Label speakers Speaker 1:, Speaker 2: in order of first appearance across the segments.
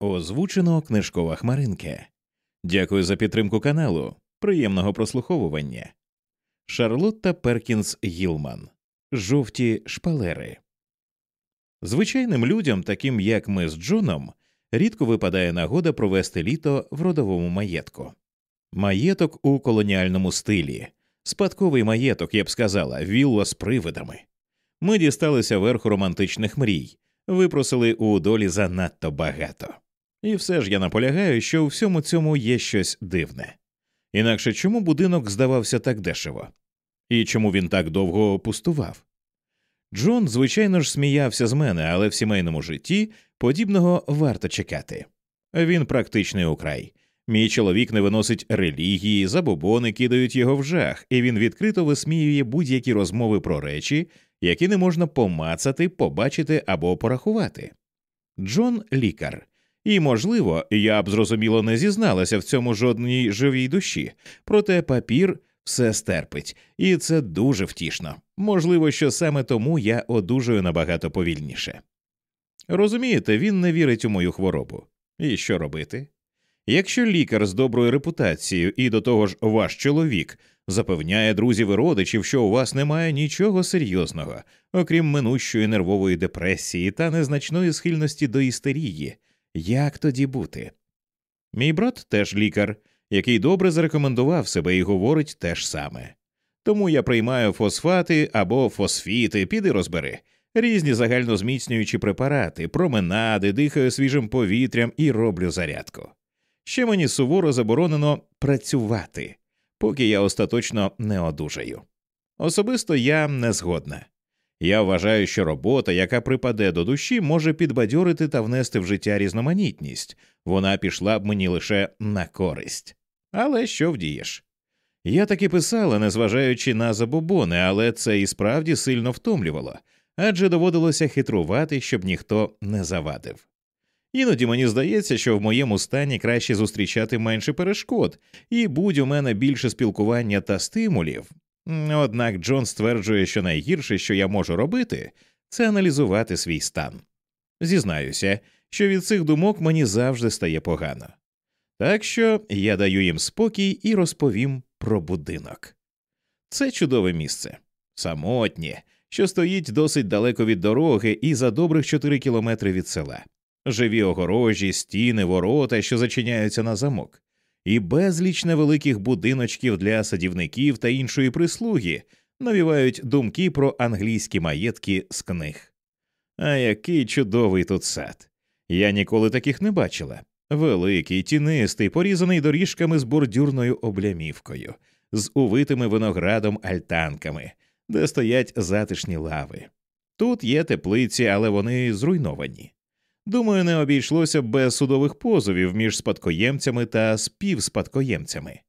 Speaker 1: Озвучено книжкова хмаринка. Дякую за підтримку каналу. Приємного прослуховування. Шарлотта Перкінс Гілман. Жовті шпалери. Звичайним людям, таким як ми з Джоном, рідко випадає нагода провести літо в родовому маєтку. Маєток у колоніальному стилі, спадковий маєток, я б сказала, вілла з привидами. Ми дісталися верху романтичних мрій, випросили у долі занадто багато. І все ж я наполягаю, що у всьому цьому є щось дивне. Інакше чому будинок здавався так дешево? І чому він так довго пустував? Джон, звичайно ж, сміявся з мене, але в сімейному житті подібного варто чекати. Він практичний украй. Мій чоловік не виносить релігії, забобони кидають його в жах, і він відкрито висміює будь-які розмови про речі, які не можна помацати, побачити або порахувати. Джон лікар. І, можливо, я б зрозуміло не зізналася в цьому жодній живій душі, проте папір все стерпить, і це дуже втішно. Можливо, що саме тому я одужую набагато повільніше. Розумієте, він не вірить у мою хворобу. І що робити? Якщо лікар з доброю репутацією і до того ж ваш чоловік запевняє друзів і родичів, що у вас немає нічого серйозного, окрім минущої нервової депресії та незначної схильності до істерії, як тоді бути? Мій брат теж лікар, який добре зарекомендував себе і говорить те ж саме. Тому я приймаю фосфати або фосфіти, піди розбери, різні загальнозміцнюючі препарати, променади, дихаю свіжим повітрям і роблю зарядку. Ще мені суворо заборонено працювати, поки я остаточно не одужаю. Особисто я не згодна. Я вважаю, що робота, яка припаде до душі, може підбадьорити та внести в життя різноманітність, вона пішла б мені лише на користь. Але що вдієш? Я таки писала, незважаючи на забобони, але це і справді сильно втомлювало, адже доводилося хитрувати, щоб ніхто не завадив. Іноді мені здається, що в моєму стані краще зустрічати менше перешкод, і будь у мене більше спілкування та стимулів. Однак Джон стверджує, що найгірше, що я можу робити, це аналізувати свій стан. Зізнаюся, що від цих думок мені завжди стає погано. Так що я даю їм спокій і розповім про будинок. Це чудове місце, самотнє, що стоїть досить далеко від дороги і за добрих чотири кілометри від села, живі огорожі, стіни, ворота, що зачиняються на замок, і безліч невеликих будиночків для садівників та іншої прислуги навівають думки про англійські маєтки з книг. А який чудовий тут сад! Я ніколи таких не бачила. Великий, тінистий, порізаний доріжками з бордюрною облямівкою, з увитими виноградом альтанками, де стоять затишні лави. Тут є теплиці, але вони зруйновані. Думаю, не обійшлося без судових позовів між спадкоємцями та співспадкоємцями.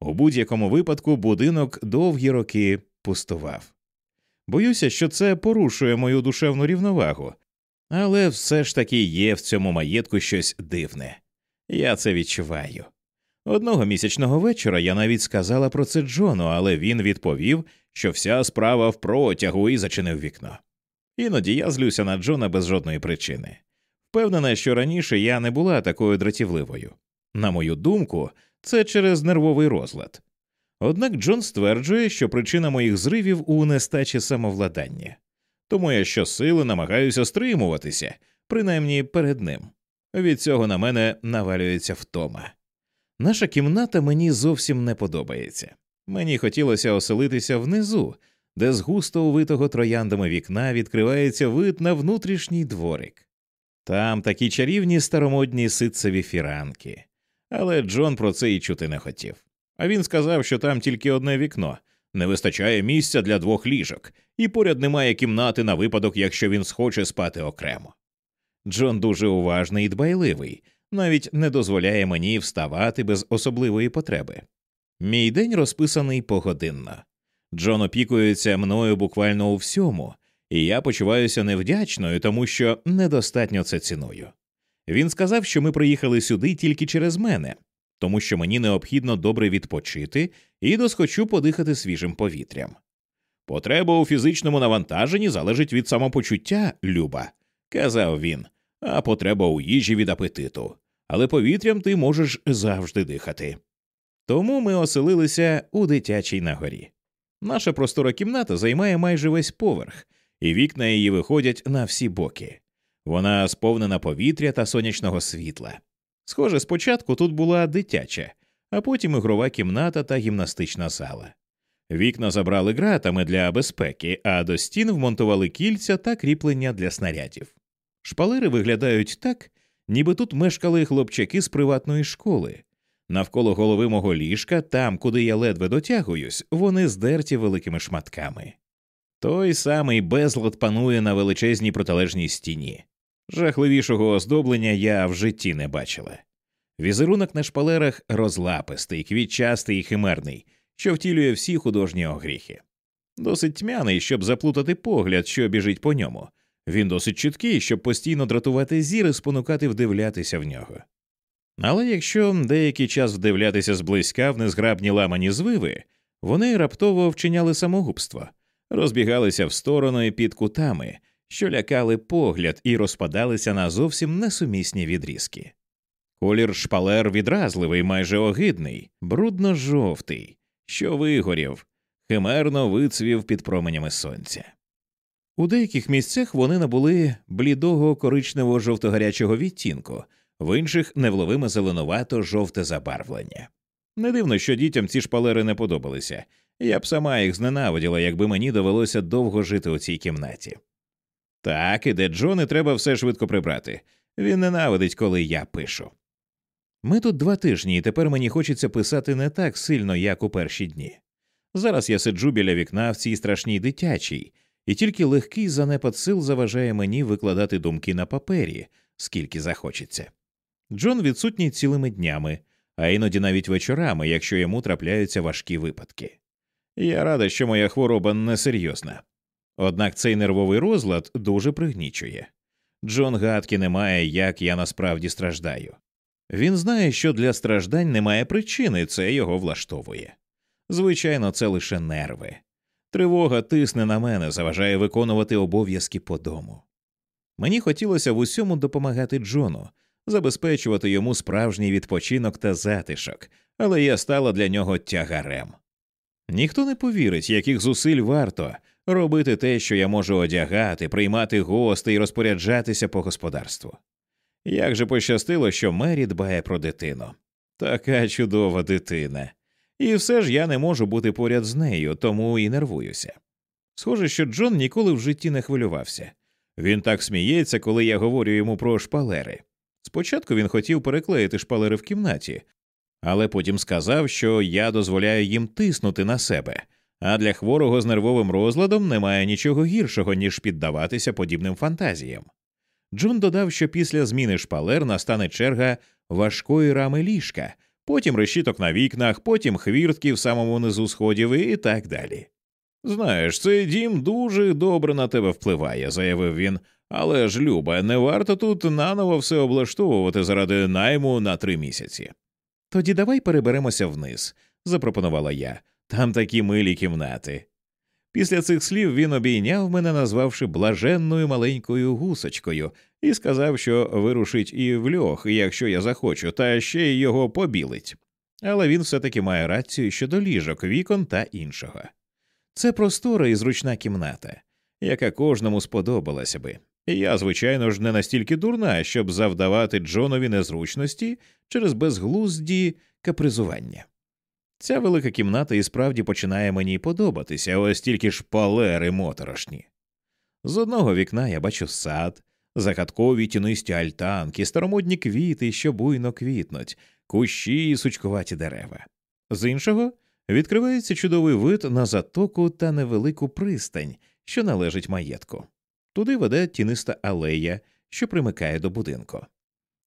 Speaker 1: У будь-якому випадку будинок довгі роки пустував. Боюся, що це порушує мою душевну рівновагу, але все ж таки є в цьому маєтку щось дивне. Я це відчуваю. Одного місячного вечора я навіть сказала про це Джону, але він відповів, що вся справа в протягу і зачинив вікно. Іноді я злюся на Джона без жодної причини. Впевнена, що раніше я не була такою дратівливою. На мою думку, це через нервовий розлад. Однак Джон стверджує, що причина моїх зривів у нестачі самовладання, тому я щосили намагаюся стримуватися, принаймні перед ним. Від цього на мене навалюється втома. Наша кімната мені зовсім не подобається. Мені хотілося оселитися внизу, де з густо увитого трояндами вікна відкривається вид на внутрішній дворик. Там такі чарівні старомодні ситцеві фіранки. Але Джон про це і чути не хотів. А він сказав, що там тільки одне вікно, не вистачає місця для двох ліжок, і поряд немає кімнати на випадок, якщо він схоче спати окремо. Джон дуже уважний і дбайливий, навіть не дозволяє мені вставати без особливої потреби. Мій день розписаний погодинно. Джон опікується мною буквально у всьому, і я почуваюся невдячною, тому що недостатньо це ціную. Він сказав, що ми приїхали сюди тільки через мене, тому що мені необхідно добре відпочити і досхочу подихати свіжим повітрям. Потреба у фізичному навантаженні залежить від самопочуття, Люба, казав він, а потреба у їжі від апетиту, але повітрям ти можеш завжди дихати. Тому ми оселилися у дитячій нагорі. Наша простора кімната займає майже весь поверх, і вікна її виходять на всі боки. Вона сповнена повітря та сонячного світла. Схоже, спочатку тут була дитяча, а потім ігрова кімната та гімнастична зала. Вікна забрали ґратами для безпеки, а до стін вмонтували кільця та кріплення для снарядів. Шпалери виглядають так, ніби тут мешкали хлопчаки з приватної школи. Навколо голови мого ліжка, там, куди я ледве дотягуюсь, вони здерті великими шматками. Той самий безлад панує на величезній протилежній стіні. Жахливішого оздоблення я в житті не бачила. Візерунок на шпалерах розлапистий, квітчастий і химерний, що втілює всі художні огріхи. Досить тьмяний, щоб заплутати погляд, що біжить по ньому. Він досить чіткий, щоб постійно дратувати зір і спонукати вдивлятися в нього. Але якщо деякий час вдивлятися зблизька в незграбні ламані звиви, вони раптово вчиняли самогубство, розбігалися в сторони під кутами, що лякали погляд і розпадалися на зовсім несумісні відрізки. Колір шпалер відразливий, майже огидний, брудно жовтий, що вигорів, химерно вицвів під променями сонця. У деяких місцях вони набули блідого коричнево жовтогарячого відтінку, в інших невловиме зеленувато жовте забарвлення. Не дивно, що дітям ці шпалери не подобалися, я б сама їх зненавиділа, якби мені довелося довго жити у цій кімнаті. Так, іде Джон, і треба все швидко прибрати. Він ненавидить, коли я пишу. Ми тут два тижні, і тепер мені хочеться писати не так сильно, як у перші дні. Зараз я сиджу біля вікна в цій страшній дитячій, і тільки легкий занепад сил заважає мені викладати думки на папері, скільки захочеться. Джон відсутній цілими днями, а іноді навіть вечорами, якщо йому трапляються важкі випадки. Я рада, що моя хвороба несерйозна. Однак цей нервовий розлад дуже пригнічує. Джон гадки не має, як я насправді страждаю. Він знає, що для страждань немає причини, це його влаштовує. Звичайно, це лише нерви. Тривога тисне на мене, заважає виконувати обов'язки по дому. Мені хотілося в усьому допомагати Джону, забезпечувати йому справжній відпочинок та затишок, але я стала для нього тягарем. Ніхто не повірить, яких зусиль варто робити те, що я можу одягати, приймати гостей і розпоряджатися по господарству. Як же пощастило, що Мері дбає про дитину. Така чудова дитина. І все ж я не можу бути поряд з нею, тому і нервуюся. Схоже, що Джон ніколи в житті не хвилювався. Він так сміється, коли я говорю йому про шпалери. Спочатку він хотів переклеїти шпалери в кімнаті, але потім сказав, що я дозволяю їм тиснути на себе, а для хворого з нервовим розладом немає нічого гіршого, ніж піддаватися подібним фантазіям. Джон додав, що після зміни шпалер настане черга важкої рами ліжка, потім решіток на вікнах, потім хвіртки в самому низу сходів і так далі. Знаєш, цей дім дуже добре на тебе впливає, заявив він. Але ж, Люба, не варто тут наново все облаштовувати заради найму на три місяці. Тоді давай переберемося вниз, запропонувала я. Там такі милі кімнати. Після цих слів він обійняв мене, назвавши блаженною маленькою гусочкою, і сказав, що вирушить і в льох, якщо я захочу, та ще й його побілить. Але він все таки має рацію щодо ліжок, вікон та іншого. Це простора і зручна кімната, яка кожному сподобалася би. Я, звичайно ж, не настільки дурна, щоб завдавати Джонові незручності через безглузді капризування. Ця велика кімната і справді починає мені подобатися, ось тільки шпалери моторошні. З одного вікна я бачу сад, загадкові тінисті альтанки, старомодні квіти, що буйно квітнуть, кущі і сучкуваті дерева. З іншого відкривається чудовий вид на затоку та невелику пристань, що належить маєтку. Туди веде тіниста алея, що примикає до будинку.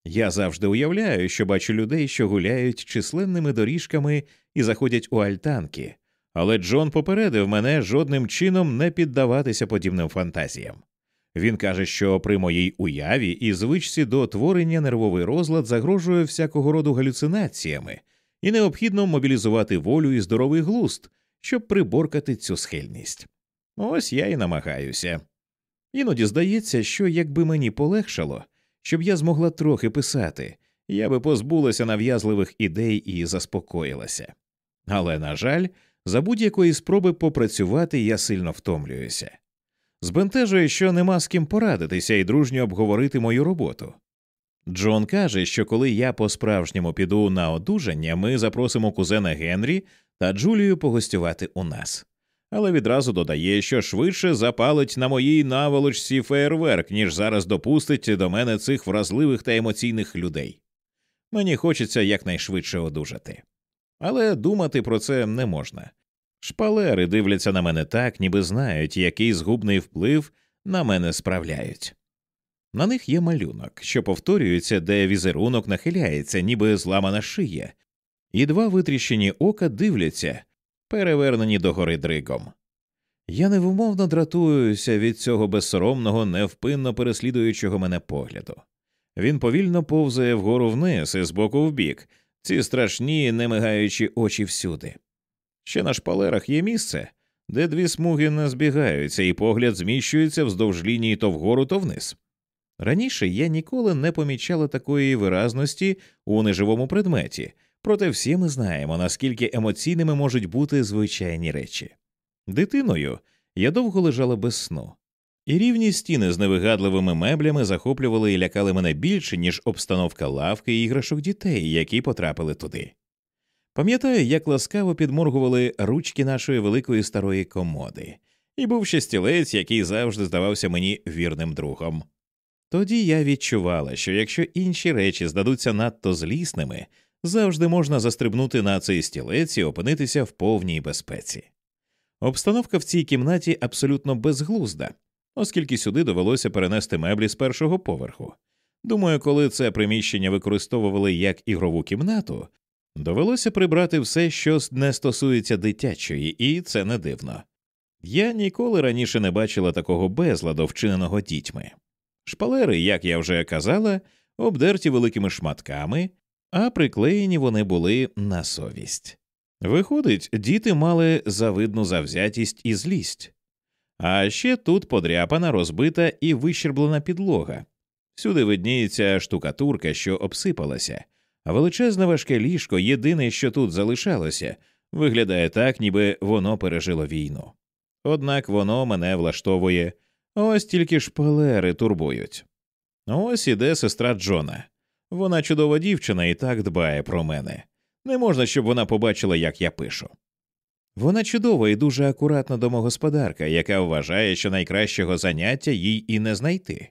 Speaker 1: Я завжди уявляю, що бачу людей, що гуляють численними доріжками і заходять у альтанки, але Джон попередив мене жодним чином не піддаватися подібним фантазіям. Він каже, що при моїй уяві і звичці до творення нервовий розлад загрожує всякого роду галюцинаціями, і необхідно мобілізувати волю і здоровий глуст, щоб приборкати цю схильність. Ось я і намагаюся. Іноді здається, що якби мені полегшало, щоб я змогла трохи писати, я би позбулася нав'язливих ідей і заспокоїлася. Але, на жаль, за будь-якої спроби попрацювати я сильно втомлююся. Збентежує, що нема з ким порадитися і дружньо обговорити мою роботу. Джон каже, що коли я по справжньому піду на одужання, ми запросимо кузена Генрі та Джулію погостювати у нас. Але відразу додає, що швидше запалить на моїй наволочці феєрверк, ніж зараз допустить до мене цих вразливих та емоційних людей. Мені хочеться якнайшвидше одужати. Але думати про це не можна. Шпалери дивляться на мене так, ніби знають, який згубний вплив на мене справляють. На них є малюнок, що повторюється, де візерунок нахиляється, ніби зламана шия, і два витріщені ока дивляться, перевернені догори дригом. Я невумовно дратуюся від цього безсоромного, невпинно переслідуючого мене погляду. Він повільно повзає вгору вниз і з боку в бік, ці страшні, немигаючі очі всюди. Ще на шпалерах є місце, де дві смуги не збігаються, і погляд зміщується вздовж лінії то вгору, то вниз. Раніше я ніколи не помічала такої виразності у неживому предметі, проте всі ми знаємо, наскільки емоційними можуть бути звичайні речі. Дитиною я довго лежала без сну, і рівні стіни з невигадливими меблями захоплювали і лякали мене більше, ніж обстановка лавки і іграшок дітей, які потрапили туди. Пам'ятаю, як ласкаво підморгували ручки нашої великої старої комоди, і був ще стілець, який завжди здавався мені вірним другом. Тоді я відчувала, що якщо інші речі здадуться надто злісними, завжди можна застрибнути на цей стілець і опинитися в повній безпеці. Обстановка в цій кімнаті абсолютно безглузда, оскільки сюди довелося перенести меблі з першого поверху. Думаю, коли це приміщення використовували як ігрову кімнату, довелося прибрати все, що не стосується дитячої, і це не дивно. Я ніколи раніше не бачила такого безладу, вчиненого дітьми. Шпалери, як я вже казала, обдерті великими шматками, а приклеєні вони були на совість. Виходить, діти мали завидну завзятість і злість. А ще тут подряпана, розбита і вищерблена підлога. Всюди видніється штукатурка, що обсипалася, а величезне важке ліжко, єдине, що тут залишалося, виглядає так, ніби воно пережило війну. Однак воно мене влаштовує, ось тільки шпалери турбують. Ось іде сестра Джона. Вона чудова дівчина і так дбає про мене. Не можна, щоб вона побачила, як я пишу. Вона чудова і дуже акуратна домогосподарка, яка вважає, що найкращого заняття їй і не знайти.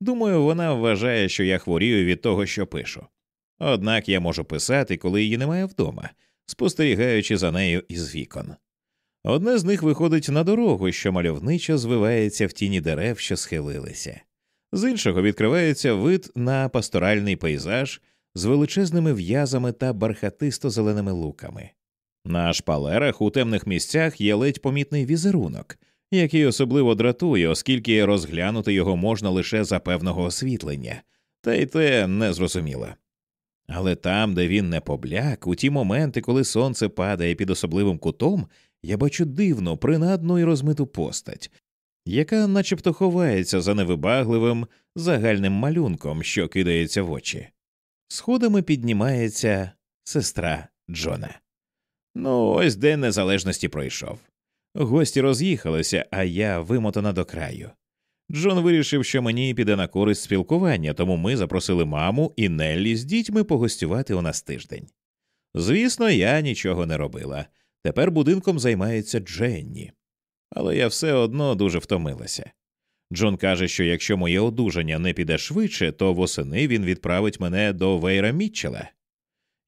Speaker 1: Думаю, вона вважає, що я хворію від того, що пишу. Однак я можу писати, коли її немає вдома, спостерігаючи за нею із вікон. Одне з них виходить на дорогу, що мальовничо звивається в тіні дерев, що схилилися, з іншого відкривається вид на пасторальний пейзаж з величезними в'язами та бархатисто зеленими луками. На шпалерах у темних місцях є ледь помітний візерунок, який особливо дратує, оскільки розглянути його можна лише за певного освітлення, та й те незрозуміло. Але там, де він не побляк, у ті моменти, коли сонце падає під особливим кутом, я бачу дивну, принадну і розмиту постать, яка начебто ховається за невибагливим загальним малюнком, що кидається в очі. Сходами піднімається сестра Джона. Ну, ось День Незалежності пройшов. Гості роз'їхалися, а я вимотана до краю. Джон вирішив, що мені піде на користь спілкування, тому ми запросили маму і Неллі з дітьми погостювати у нас тиждень. Звісно, я нічого не робила. Тепер будинком займається Дженні. Але я все одно дуже втомилася. Джон каже, що якщо моє одужання не піде швидше, то восени він відправить мене до Вейра Мітчела.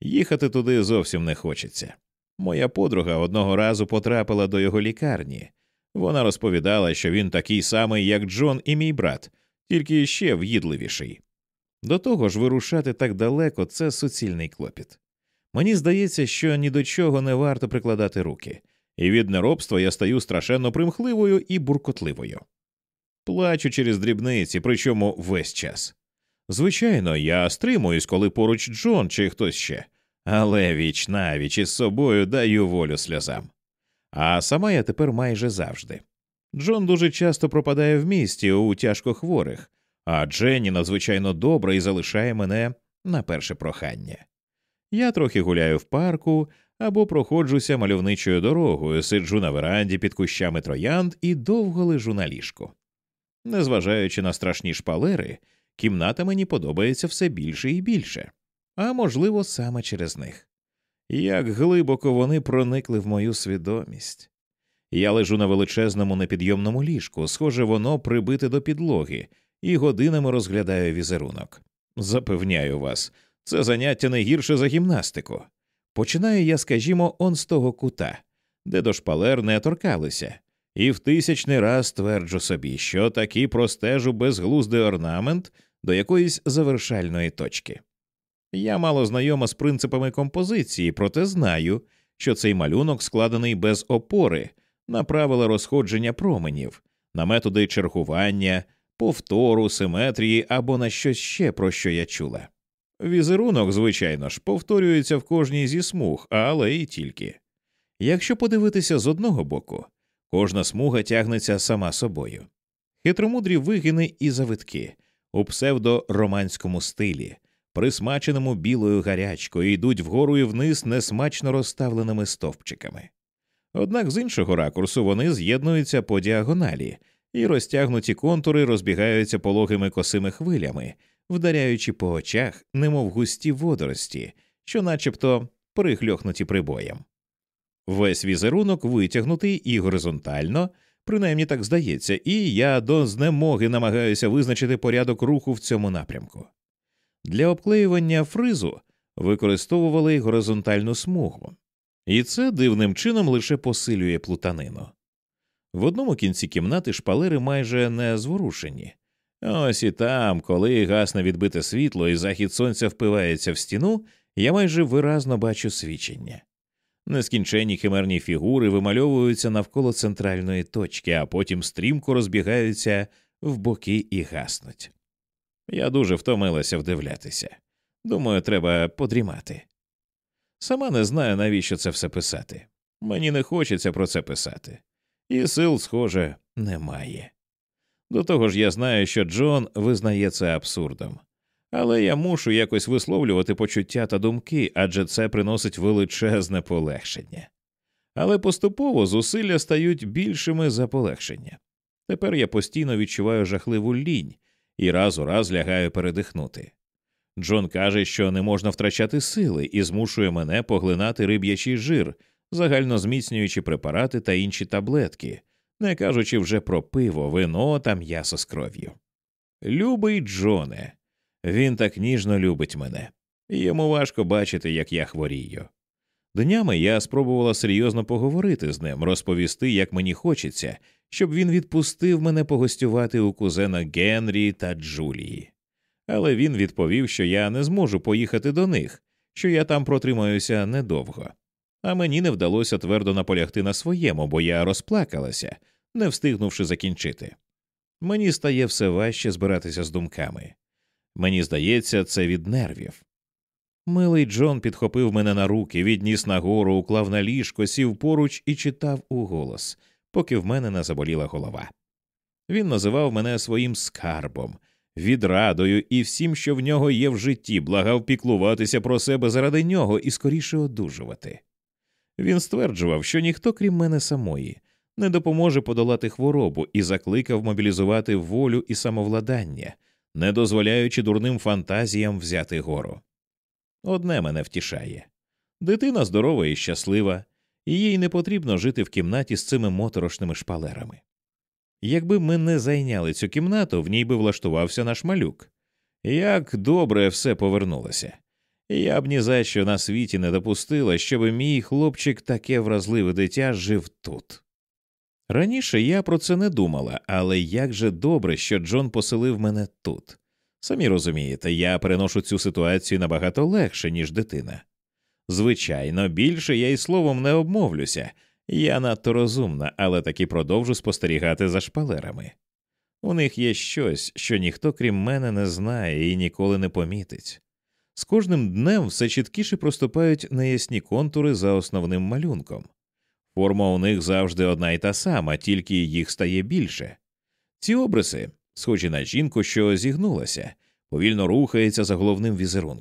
Speaker 1: Їхати туди зовсім не хочеться. Моя подруга одного разу потрапила до його лікарні. Вона розповідала, що він такий самий, як Джон і мій брат, тільки ще в'їдливіший. До того ж, вирушати так далеко це суцільний клопіт. Мені здається, що ні до чого не варто прикладати руки, і від неробства я стаю страшенно примхливою і буркотливою. Плачу через дрібниці, причому весь час. Звичайно, я стримуюсь, коли поруч Джон чи хтось ще, але віч навіч із собою даю волю сльозам. А сама я тепер майже завжди. Джон дуже часто пропадає в місті у тяжко хворих, а Дженні надзвичайно добра і залишає мене на перше прохання. Я трохи гуляю в парку або проходжуся мальовничою дорогою, сиджу на веранді під кущами троянд і довго лежу на ліжку. Незважаючи на страшні шпалери, кімната мені подобається все більше і більше, а можливо, саме через них. Як глибоко вони проникли в мою свідомість. Я лежу на величезному непідйомному ліжку, схоже, воно прибите до підлоги, і годинами розглядаю візерунок. Запевняю вас, це заняття не гірше за гімнастику. Починаю я, скажімо, он з того кута, де до шпалер не торкалися, і в тисячний раз стверджу собі, що таки простежу безглуздий орнамент до якоїсь завершальної точки. Я мало знайома з принципами композиції, проте знаю, що цей малюнок складений без опори на правила розходження променів, на методи чергування, повтору, симетрії або на щось ще, про що я чула. Візерунок, звичайно ж, повторюється в кожній зі смуг, але і тільки. Якщо подивитися з одного боку, кожна смуга тягнеться сама собою. Хитромудрі вигини і завитки у псевдороманському стилі, присмаченому білою гарячкою, йдуть вгору і вниз несмачно розставленими стовпчиками. Однак з іншого ракурсу вони з'єднуються по діагоналі, і розтягнуті контури розбігаються пологими косими хвилями, вдаряючи по очах, немов густі водорості, що начебто прихльохнуті прибоєм. Весь візерунок витягнутий і горизонтально, принаймні так здається, і я до знемоги намагаюся визначити порядок руху в цьому напрямку. Для обклеювання фризу використовували горизонтальну смугу, і це дивним чином лише посилює плутанину. В одному кінці кімнати шпалери майже не зворушені. Ось і там, коли гасне відбите світло і захід сонця впивається в стіну, я майже виразно бачу свічення. Нескінченні химерні фігури вимальовуються навколо центральної точки, а потім стрімко розбігаються в боки і гаснуть. Я дуже втомилася вдивлятися. Думаю, треба подрімати. Сама не знаю, навіщо це все писати. Мені не хочеться про це писати, і сил, схоже, немає. До того ж, я знаю, що Джон визнає це абсурдом, але я мушу якось висловлювати почуття та думки, адже це приносить величезне полегшення. Але поступово зусилля стають більшими за полегшення. Тепер я постійно відчуваю жахливу лінь і раз у раз лягаю передихнути. Джон каже, що не можна втрачати сили і змушує мене поглинати риб'ячий жир, загально зміцнюючи препарати та інші таблетки, не кажучи вже про пиво, вино та м'ясо з кров'ю. Любий Джоне, він так ніжно любить мене, і йому важко бачити, як я хворію. Днями я спробувала серйозно поговорити з ним, розповісти, як мені хочеться, щоб він відпустив мене погостювати у кузена Генрі та Джулії. Але він відповів, що я не зможу поїхати до них, що я там протримаюся недовго. А мені не вдалося твердо наполягти на своєму, бо я розплакалася, не встигнувши закінчити. Мені стає все важче збиратися з думками. Мені здається, це від нервів. Милий Джон підхопив мене на руки, відніс нагору, уклав на ліжко, сів поруч і читав уголос, поки в мене не заболіла голова. Він називав мене своїм скарбом, відрадою і всім, що в нього є в житті, благав піклуватися про себе заради нього і скоріше одужувати. Він стверджував, що ніхто, крім мене самої, не допоможе подолати хворобу і закликав мобілізувати волю і самовладання, не дозволяючи дурним фантазіям взяти гору. Одне мене втішає дитина здорова і щаслива, і їй не потрібно жити в кімнаті з цими моторошними шпалерами. Якби ми не зайняли цю кімнату, в ній би влаштувався наш малюк. Як добре все повернулося. Я б ні за що на світі не допустила, щоб мій хлопчик таке вразливе дитя жив тут. Раніше я про це не думала, але як же добре, що Джон поселив мене тут. Самі розумієте, я переношу цю ситуацію набагато легше, ніж дитина. Звичайно, більше я й словом не обмовлюся, я надто розумна, але таки продовжу спостерігати за шпалерами. У них є щось, що ніхто крім мене не знає і ніколи не помітить. З кожним днем все чіткіше проступають неясні контури за основним малюнком. Форма у них завжди одна й та сама, тільки їх стає більше. Ці обриси схожі на жінку, що зігнулася, повільно рухається за головним візерунком.